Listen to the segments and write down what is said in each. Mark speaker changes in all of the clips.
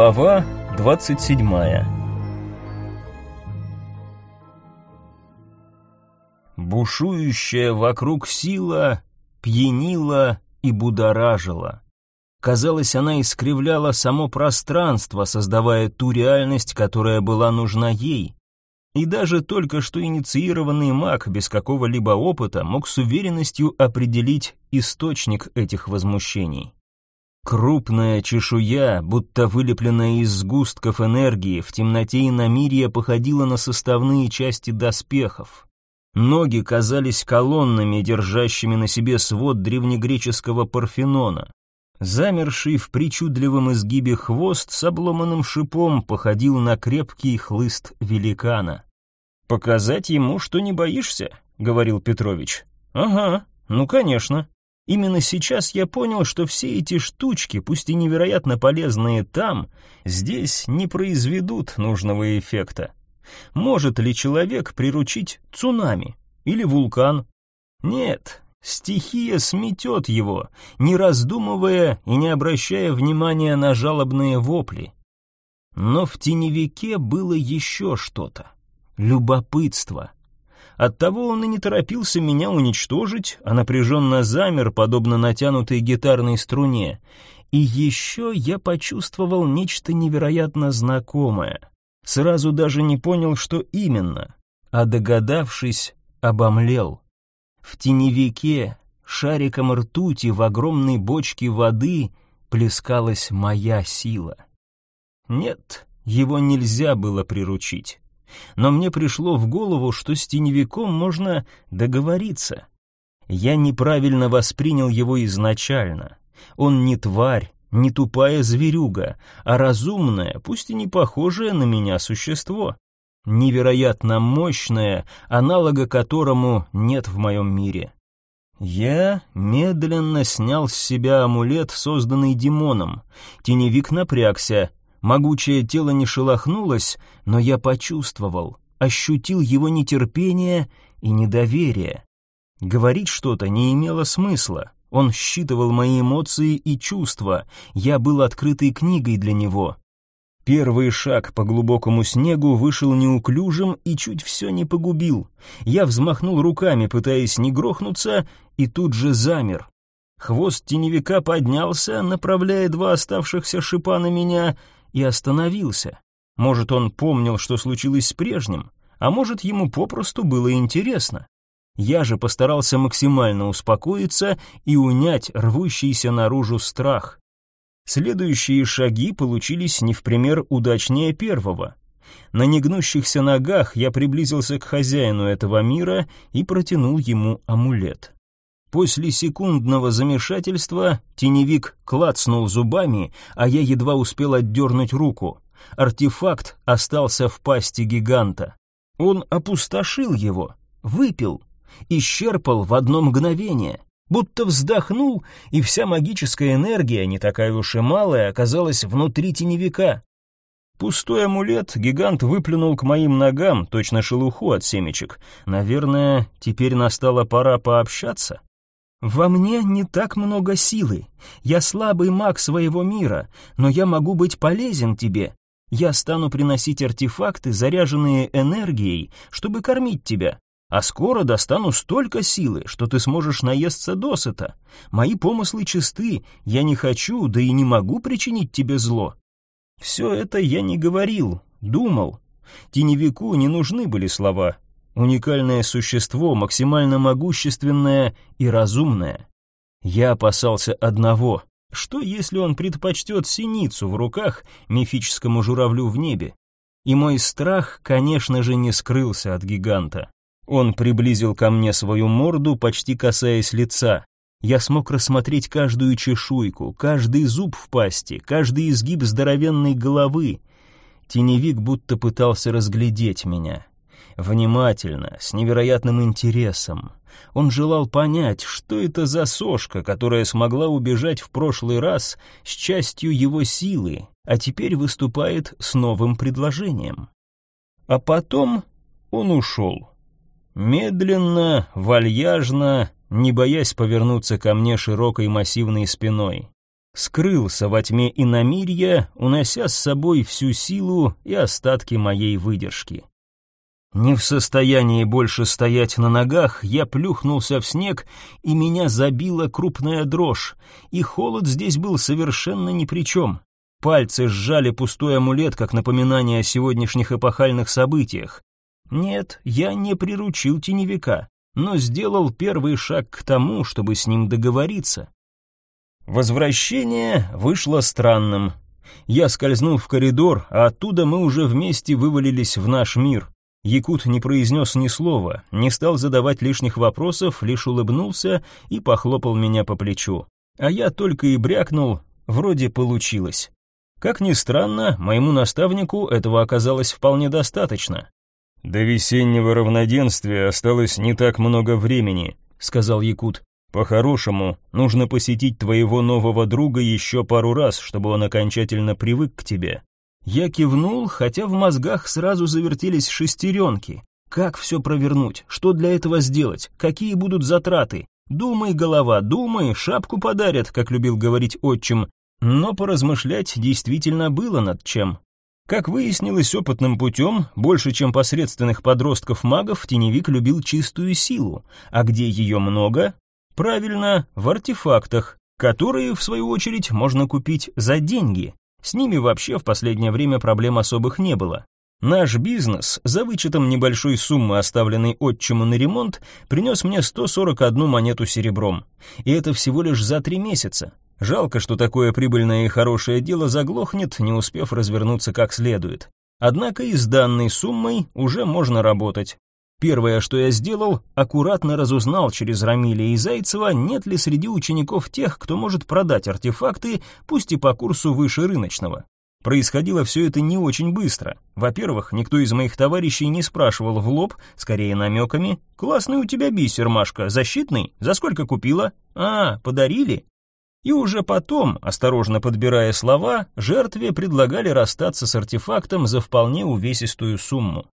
Speaker 1: Глава 27 Бушующая вокруг сила пьянила и будоражила. Казалось, она искривляла само пространство, создавая ту реальность, которая была нужна ей. И даже только что инициированный маг без какого-либо опыта мог с уверенностью определить источник этих возмущений. Крупная чешуя, будто вылепленная из сгустков энергии, в темноте и на мире походила на составные части доспехов. Ноги казались колоннами, держащими на себе свод древнегреческого Парфенона. Замерший в причудливом изгибе хвост с обломанным шипом походил на крепкий хлыст великана. «Показать ему, что не боишься?» — говорил Петрович. «Ага, ну конечно. Именно сейчас я понял, что все эти штучки, пусть и невероятно полезные там, здесь не произведут нужного эффекта. Может ли человек приручить цунами или вулкан? Нет, стихия сметет его, не раздумывая и не обращая внимания на жалобные вопли. Но в теневике было еще что-то. Любопытство — Оттого он и не торопился меня уничтожить, а напряженно замер, подобно натянутой гитарной струне. И еще я почувствовал нечто невероятно знакомое. Сразу даже не понял, что именно, а догадавшись, обомлел. В теневике, шариком ртути в огромной бочке воды плескалась моя сила. Нет, его нельзя было приручить но мне пришло в голову, что с теневиком можно договориться. Я неправильно воспринял его изначально. Он не тварь, не тупая зверюга, а разумное, пусть и не похожее на меня существо. Невероятно мощное, аналога которому нет в моем мире. Я медленно снял с себя амулет, созданный демоном. Теневик напрягся, Могучее тело не шелохнулось, но я почувствовал, ощутил его нетерпение и недоверие. Говорить что-то не имело смысла. Он считывал мои эмоции и чувства. Я был открытой книгой для него. Первый шаг по глубокому снегу вышел неуклюжим и чуть все не погубил. Я взмахнул руками, пытаясь не грохнуться, и тут же замер. Хвост теневика поднялся, направляя два оставшихся шипа на меня — и остановился. Может, он помнил, что случилось с прежним, а может, ему попросту было интересно. Я же постарался максимально успокоиться и унять рвущийся наружу страх. Следующие шаги получились не в пример удачнее первого. На негнущихся ногах я приблизился к хозяину этого мира и протянул ему амулет. После секундного замешательства теневик клацнул зубами, а я едва успел отдернуть руку. Артефакт остался в пасти гиганта. Он опустошил его, выпил, исчерпал в одно мгновение, будто вздохнул, и вся магическая энергия, не такая уж и малая, оказалась внутри теневика. Пустой амулет гигант выплюнул к моим ногам, точно шелуху от семечек. Наверное, теперь настала пора пообщаться. «Во мне не так много силы. Я слабый маг своего мира, но я могу быть полезен тебе. Я стану приносить артефакты, заряженные энергией, чтобы кормить тебя. А скоро достану столько силы, что ты сможешь наесться досыта. Мои помыслы чисты, я не хочу, да и не могу причинить тебе зло». Все это я не говорил, думал. Теневику не нужны были слова, Уникальное существо, максимально могущественное и разумное. Я опасался одного. Что, если он предпочтет синицу в руках мифическому журавлю в небе? И мой страх, конечно же, не скрылся от гиганта. Он приблизил ко мне свою морду, почти касаясь лица. Я смог рассмотреть каждую чешуйку, каждый зуб в пасти, каждый изгиб здоровенной головы. Теневик будто пытался разглядеть меня внимательно, с невероятным интересом. Он желал понять, что это за сошка, которая смогла убежать в прошлый раз с частью его силы, а теперь выступает с новым предложением. А потом он ушел. Медленно, вальяжно, не боясь повернуться ко мне широкой массивной спиной. скрылся во тьме иномирья, унося с собой всю силу и остатки моей выдержки. Не в состоянии больше стоять на ногах, я плюхнулся в снег, и меня забила крупная дрожь, и холод здесь был совершенно ни при чем. Пальцы сжали пустой амулет, как напоминание о сегодняшних эпохальных событиях. Нет, я не приручил теневика, но сделал первый шаг к тому, чтобы с ним договориться. Возвращение вышло странным. Я скользнул в коридор, а оттуда мы уже вместе вывалились в наш мир. Якут не произнес ни слова, не стал задавать лишних вопросов, лишь улыбнулся и похлопал меня по плечу. А я только и брякнул, вроде получилось. Как ни странно, моему наставнику этого оказалось вполне достаточно.
Speaker 2: «До весеннего равноденствия осталось не так много времени», — сказал Якут. «По-хорошему, нужно посетить твоего нового друга еще пару раз, чтобы он окончательно привык к тебе.
Speaker 1: Я кивнул, хотя в мозгах сразу завертелись шестеренки. Как все провернуть? Что для этого сделать? Какие будут затраты? Думай, голова, думай, шапку подарят, как любил говорить отчим. Но поразмышлять действительно было над чем. Как выяснилось опытным путем, больше чем посредственных подростков-магов теневик любил чистую силу, а где ее много? Правильно, в артефактах, которые, в свою очередь, можно купить за деньги. С ними вообще в последнее время проблем особых не было. Наш бизнес, за вычетом небольшой суммы, оставленной отчиму на ремонт, принес мне 141 монету серебром. И это всего лишь за три месяца. Жалко, что такое прибыльное и хорошее дело заглохнет, не успев развернуться как следует. Однако и с данной суммой уже можно работать. Первое, что я сделал, аккуратно разузнал через Рамиля и Зайцева, нет ли среди учеников тех, кто может продать артефакты, пусть и по курсу выше рыночного. Происходило все это не очень быстро. Во-первых, никто из моих товарищей не спрашивал в лоб, скорее намеками. «Классный у тебя бисер, Машка, защитный? За сколько купила? А, подарили?» И уже потом, осторожно подбирая слова, жертве предлагали расстаться с артефактом за вполне увесистую сумму.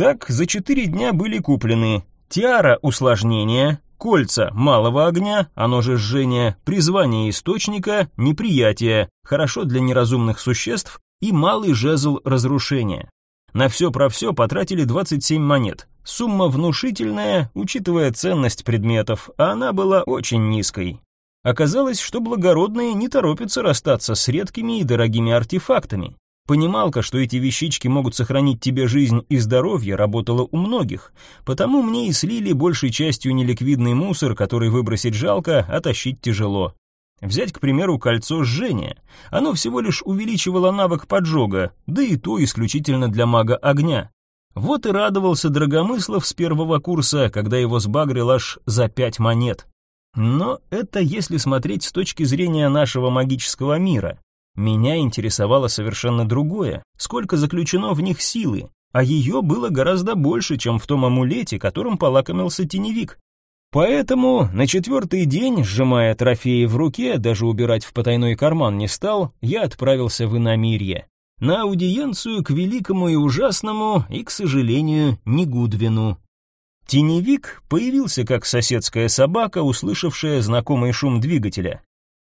Speaker 1: Так, за четыре дня были куплены тиара усложнения, кольца малого огня, оно же жжение, призвание источника, неприятие, хорошо для неразумных существ, и малый жезл разрушения. На все про все потратили 27 монет. Сумма внушительная, учитывая ценность предметов, а она была очень низкой. Оказалось, что благородные не торопятся расстаться с редкими и дорогими артефактами. Понималка, что эти вещички могут сохранить тебе жизнь и здоровье, работала у многих, потому мне и слили большей частью неликвидный мусор, который выбросить жалко, а тащить тяжело. Взять, к примеру, кольцо жжения. Оно всего лишь увеличивало навык поджога, да и то исключительно для мага огня. Вот и радовался Драгомыслов с первого курса, когда его сбагрил аж за пять монет. Но это если смотреть с точки зрения нашего магического мира. Меня интересовало совершенно другое. Сколько заключено в них силы? А ее было гораздо больше, чем в том амулете, которым полакомился теневик. Поэтому на четвертый день, сжимая трофеи в руке, даже убирать в потайной карман не стал, я отправился в иномирье. На аудиенцию к великому и ужасному, и, к сожалению, не Гудвину. Теневик появился как соседская собака, услышавшая знакомый шум двигателя.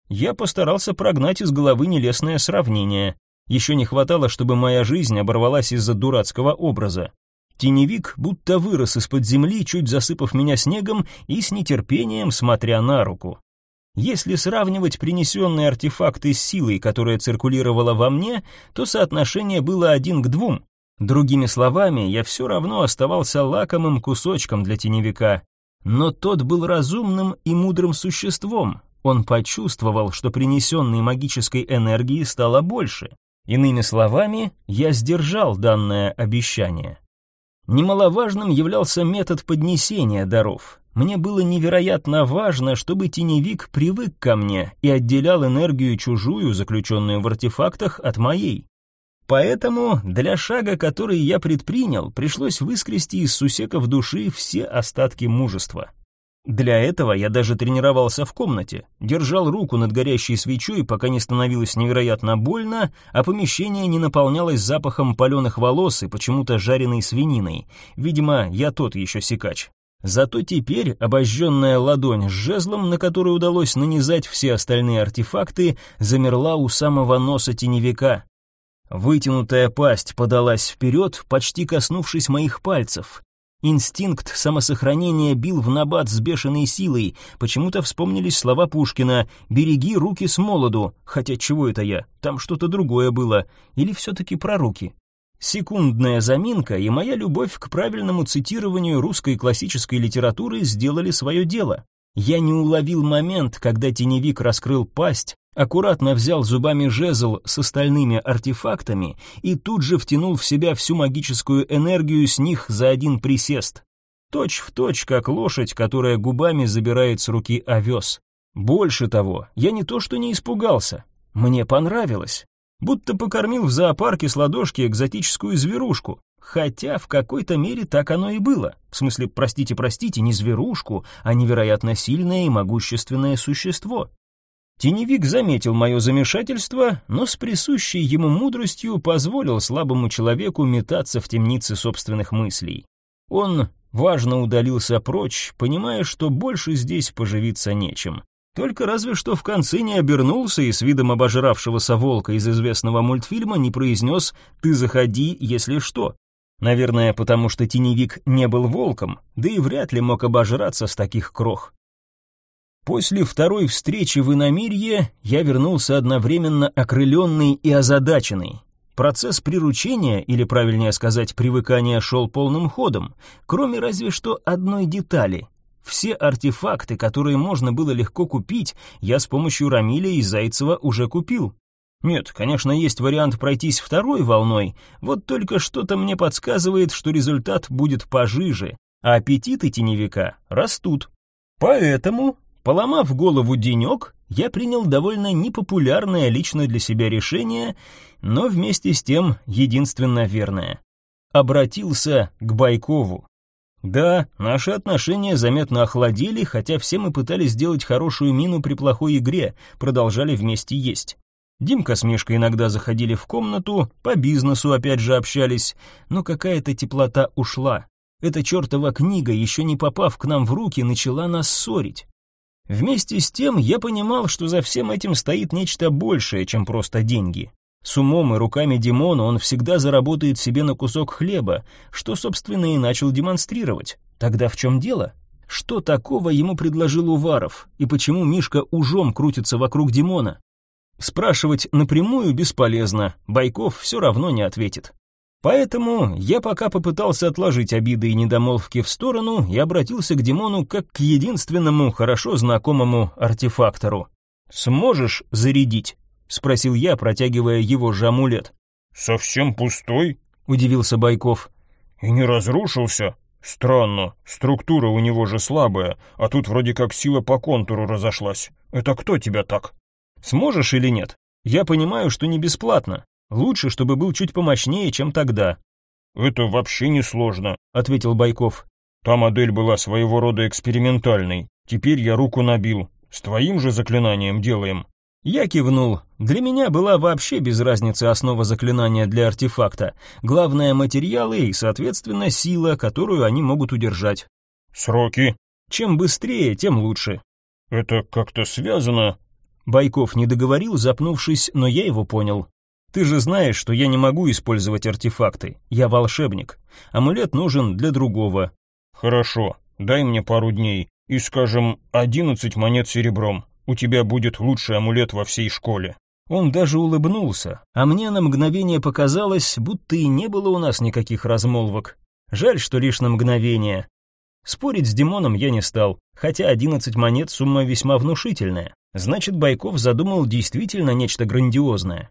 Speaker 1: Я постарался прогнать из головы нелестное сравнение. Еще не хватало, чтобы моя жизнь оборвалась из-за дурацкого образа. Теневик будто вырос из-под земли, чуть засыпав меня снегом и с нетерпением смотря на руку. Если сравнивать принесенные артефакты с силой, которая циркулировала во мне, то соотношение было один к двум. Другими словами, я все равно оставался лакомым кусочком для теневика. Но тот был разумным и мудрым существом, он почувствовал, что принесенной магической энергии стало больше. Иными словами, я сдержал данное обещание. Немаловажным являлся метод поднесения даров. Мне было невероятно важно, чтобы теневик привык ко мне и отделял энергию чужую, заключенную в артефактах, от моей. Поэтому для шага, который я предпринял, пришлось выскрести из сусеков души все остатки мужества. Для этого я даже тренировался в комнате, держал руку над горящей свечой, пока не становилось невероятно больно, а помещение не наполнялось запахом паленых волос и почему-то жареной свининой. Видимо, я тот еще сикач. Зато теперь обожженная ладонь с жезлом, на которой удалось нанизать все остальные артефакты, замерла у самого носа теневика. Вытянутая пасть подалась вперед, почти коснувшись моих пальцев. Инстинкт самосохранения бил в набат с бешеной силой. Почему-то вспомнились слова Пушкина «Береги руки с молоду», хотя чего это я? Там что-то другое было. Или все-таки про руки? Секундная заминка и моя любовь к правильному цитированию русской классической литературы сделали свое дело. Я не уловил момент, когда теневик раскрыл пасть, аккуратно взял зубами жезл с остальными артефактами и тут же втянул в себя всю магическую энергию с них за один присест. Точь в точь, как лошадь, которая губами забирает с руки овес. Больше того, я не то что не испугался, мне понравилось будто покормил в зоопарке с ладошки экзотическую зверушку. Хотя в какой-то мере так оно и было. В смысле, простите, простите, не зверушку, а невероятно сильное и могущественное существо. Теневик заметил мое замешательство, но с присущей ему мудростью позволил слабому человеку метаться в темнице собственных мыслей. Он важно удалился прочь, понимая, что больше здесь поживиться нечем. Только разве что в конце не обернулся и с видом обожравшегося волка из известного мультфильма не произнес «ты заходи, если что». Наверное, потому что теневик не был волком, да и вряд ли мог обожраться с таких крох. После второй встречи в иномирье я вернулся одновременно окрыленный и озадаченный. Процесс приручения, или правильнее сказать, привыкания шел полным ходом, кроме разве что одной детали — все артефакты, которые можно было легко купить, я с помощью Рамиля и Зайцева уже купил. Нет, конечно, есть вариант пройтись второй волной, вот только что-то мне подсказывает, что результат будет пожиже, а аппетиты теневика растут. Поэтому, поломав голову денек, я принял довольно непопулярное лично для себя решение, но вместе с тем единственно верное. Обратился к Байкову. Да, наши отношения заметно охладели, хотя все мы пытались сделать хорошую мину при плохой игре, продолжали вместе есть. Димка с Мишкой иногда заходили в комнату, по бизнесу опять же общались, но какая-то теплота ушла. Эта чертова книга, еще не попав к нам в руки, начала нас ссорить. Вместе с тем я понимал, что за всем этим стоит нечто большее, чем просто деньги. С умом и руками Димона он всегда заработает себе на кусок хлеба, что, собственно, и начал демонстрировать. Тогда в чем дело? Что такого ему предложил Уваров, и почему Мишка ужом крутится вокруг Димона? Спрашивать напрямую бесполезно, Байков все равно не ответит. Поэтому я пока попытался отложить обиды и недомолвки в сторону и обратился к Димону как к единственному хорошо знакомому артефактору. «Сможешь зарядить?» — спросил я, протягивая его же амулет.
Speaker 2: «Совсем пустой?»
Speaker 1: — удивился Байков.
Speaker 2: «И не разрушился? Странно, структура у него же слабая, а тут вроде как сила по контуру разошлась. Это кто тебя так?»
Speaker 1: «Сможешь или нет? Я понимаю, что не бесплатно. Лучше, чтобы был чуть помощнее, чем тогда».
Speaker 2: «Это вообще не сложно», —
Speaker 1: ответил Байков.
Speaker 2: «Та модель была своего рода экспериментальной. Теперь я руку набил. С твоим же заклинанием делаем».
Speaker 1: Я кивнул. Для меня была вообще без разницы основа заклинания для артефакта. Главное — материалы и, соответственно, сила, которую они могут удержать.
Speaker 2: «Сроки?»
Speaker 1: «Чем быстрее, тем лучше».
Speaker 2: «Это как-то связано?»
Speaker 1: Байков не договорил, запнувшись, но я его понял. «Ты же знаешь, что я не могу использовать артефакты. Я волшебник. Амулет нужен для другого».
Speaker 2: «Хорошо, дай мне пару дней и, скажем, одиннадцать монет серебром у тебя будет лучший амулет во всей школе».
Speaker 1: Он даже улыбнулся, а мне на мгновение показалось, будто и не было у нас никаких размолвок. Жаль, что лишь на мгновение. Спорить с Димоном я не стал, хотя одиннадцать монет сумма весьма внушительная. Значит, Байков задумал действительно нечто грандиозное.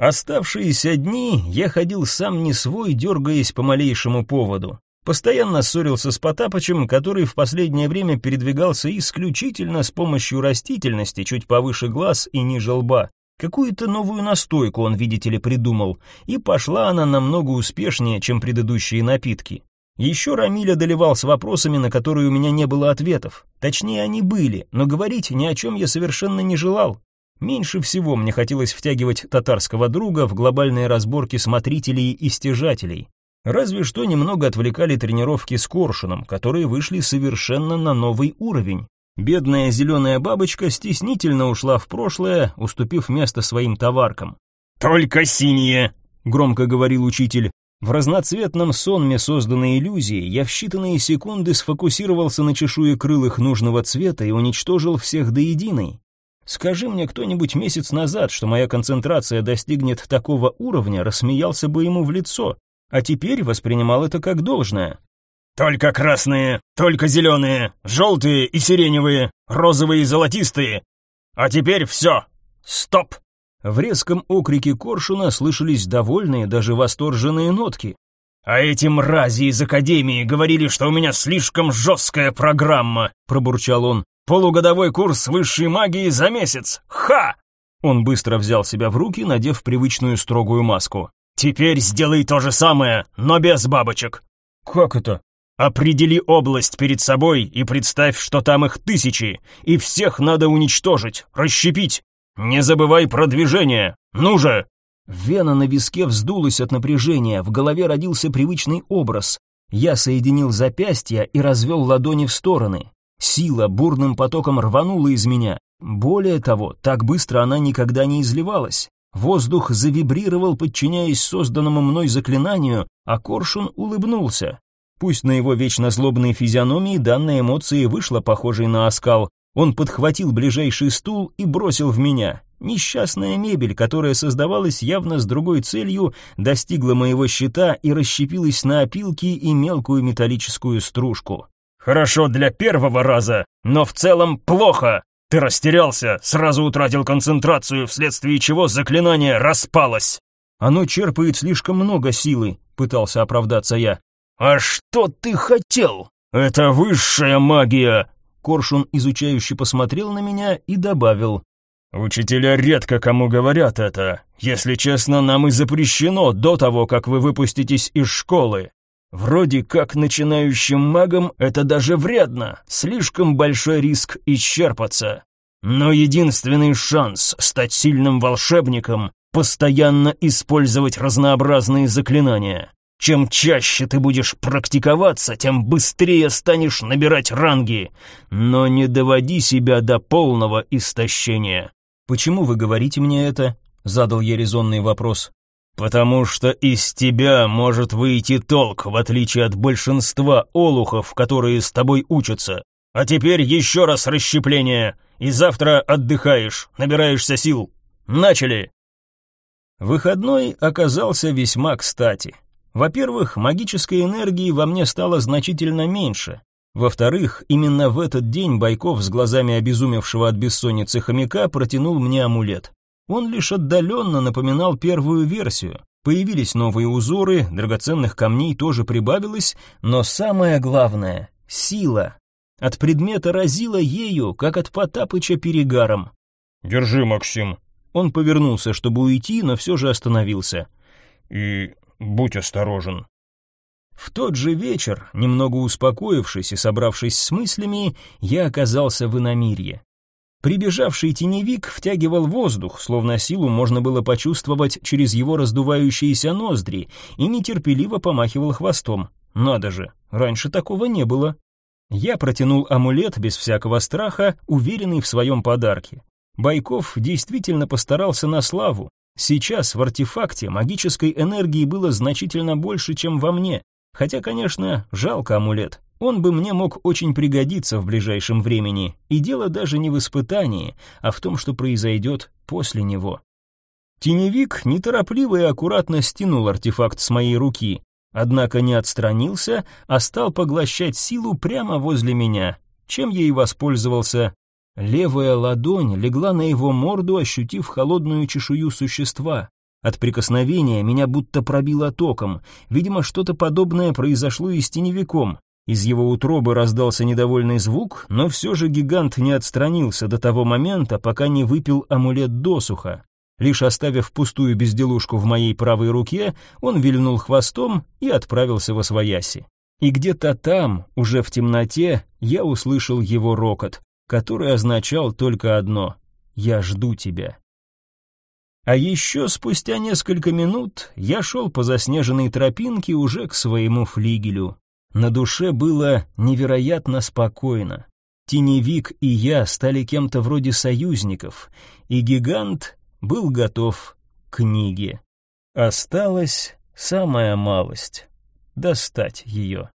Speaker 1: Оставшиеся дни я ходил сам не свой, дергаясь по малейшему поводу. Постоянно ссорился с Потапычем, который в последнее время передвигался исключительно с помощью растительности, чуть повыше глаз и ниже лба. Какую-то новую настойку он, видите ли, придумал, и пошла она намного успешнее, чем предыдущие напитки. Еще Рамиль одолевал с вопросами, на которые у меня не было ответов. Точнее, они были, но говорить ни о чем я совершенно не желал. Меньше всего мне хотелось втягивать татарского друга в глобальные разборки смотрителей и стяжателей. Разве что немного отвлекали тренировки с Коршуном, которые вышли совершенно на новый уровень. Бедная зеленая бабочка стеснительно ушла в прошлое, уступив место своим товаркам.
Speaker 2: «Только синие!» — громко говорил учитель.
Speaker 1: В разноцветном сонме созданной иллюзии я в считанные секунды сфокусировался на чешуе крылых нужного цвета и уничтожил всех до единой. Скажи мне кто-нибудь месяц назад, что моя концентрация достигнет такого уровня, рассмеялся бы ему в лицо, а теперь воспринимал это как должное.
Speaker 2: Только красные, только зеленые, желтые и сиреневые, розовые и золотистые. А теперь все. Стоп.
Speaker 1: В резком окрике Коршуна слышались довольные, даже восторженные нотки.
Speaker 2: «А эти мрази из Академии говорили, что у меня слишком жесткая программа», — пробурчал он. «Полугодовой курс высшей магии за месяц! Ха!»
Speaker 1: Он быстро взял себя в руки, надев привычную строгую маску.
Speaker 2: «Теперь сделай то же самое, но без бабочек».
Speaker 1: «Как это?»
Speaker 2: Определи область перед собой и представь, что там их тысячи, и всех надо уничтожить, расщепить. Не забывай про движение. Ну же!»
Speaker 1: Вена на виске вздулась от напряжения, в голове родился привычный образ. Я соединил запястья и развел ладони в стороны. Сила бурным потоком рванула из меня. Более того, так быстро она никогда не изливалась. Воздух завибрировал, подчиняясь созданному мной заклинанию, а Коршун улыбнулся. Пусть на его вечно злобной физиономии данная эмоция вышла похожей на оскал, он подхватил ближайший стул и бросил в меня. Несчастная мебель, которая создавалась явно с другой целью, достигла моего щита и расщепилась на опилки и мелкую металлическую стружку.
Speaker 2: «Хорошо для первого раза, но в целом плохо. Ты растерялся, сразу утратил концентрацию, вследствие чего заклинание распалось».
Speaker 1: «Оно черпает слишком много силы», — пытался оправдаться я.
Speaker 2: «А что ты хотел? Это высшая магия!»
Speaker 1: Коршун изучающе посмотрел на меня и добавил.
Speaker 2: «Учителя редко кому говорят это. Если честно, нам и запрещено до того, как вы выпуститесь из школы. Вроде как начинающим магам это даже вредно, слишком большой риск исчерпаться. Но единственный шанс стать сильным волшебником — постоянно использовать разнообразные заклинания. Чем чаще ты будешь практиковаться, тем быстрее станешь набирать ранги. Но не доводи себя до полного истощения.
Speaker 1: Почему вы говорите мне это? задал я резонный вопрос.
Speaker 2: Потому что из тебя может выйти толк, в отличие от большинства олухов, которые с тобой учатся. А теперь еще раз расщепление, и завтра отдыхаешь, набираешься сил. Начали.
Speaker 1: Выходной оказался весьма кстати. Во-первых, магической энергии во мне стало значительно меньше. Во-вторых, именно в этот день Байков с глазами обезумевшего от бессонницы хомяка протянул мне амулет. Он лишь отдаленно напоминал первую версию. Появились новые узоры, драгоценных камней тоже прибавилось, но самое главное — сила. От предмета разило ею, как от Потапыча перегаром.
Speaker 2: «Держи, Максим».
Speaker 1: Он повернулся, чтобы уйти, но все же остановился.
Speaker 2: «И Будь осторожен.
Speaker 1: В тот же вечер, немного успокоившись и собравшись с мыслями, я оказался в иномирье. Прибежавший теневик втягивал воздух, словно силу можно было почувствовать через его раздувающиеся ноздри, и нетерпеливо помахивал хвостом. Надо же, раньше такого не было. Я протянул амулет без всякого страха, уверенный в своем подарке. Байков действительно постарался на славу, Сейчас в артефакте магической энергии было значительно больше, чем во мне, хотя, конечно, жалко амулет. Он бы мне мог очень пригодиться в ближайшем времени, и дело даже не в испытании, а в том, что произойдет после него. Теневик неторопливо и аккуратно стянул артефакт с моей руки, однако не отстранился, а стал поглощать силу прямо возле меня, чем я и воспользовался, Левая ладонь легла на его морду, ощутив холодную чешую существа. От прикосновения меня будто пробило током. Видимо, что-то подобное произошло и с теневиком. Из его утробы раздался недовольный звук, но все же гигант не отстранился до того момента, пока не выпил амулет досуха. Лишь оставив пустую безделушку в моей правой руке, он вильнул хвостом и отправился во свояси. И где-то там, уже в темноте, я услышал его рокот который означал только одно «Я жду тебя». А еще спустя несколько минут я шел по заснеженной тропинке уже к своему флигелю. На душе было невероятно спокойно. Теневик и я стали кем-то вроде союзников, и гигант был готов к книге. Осталась самая малость — достать ее.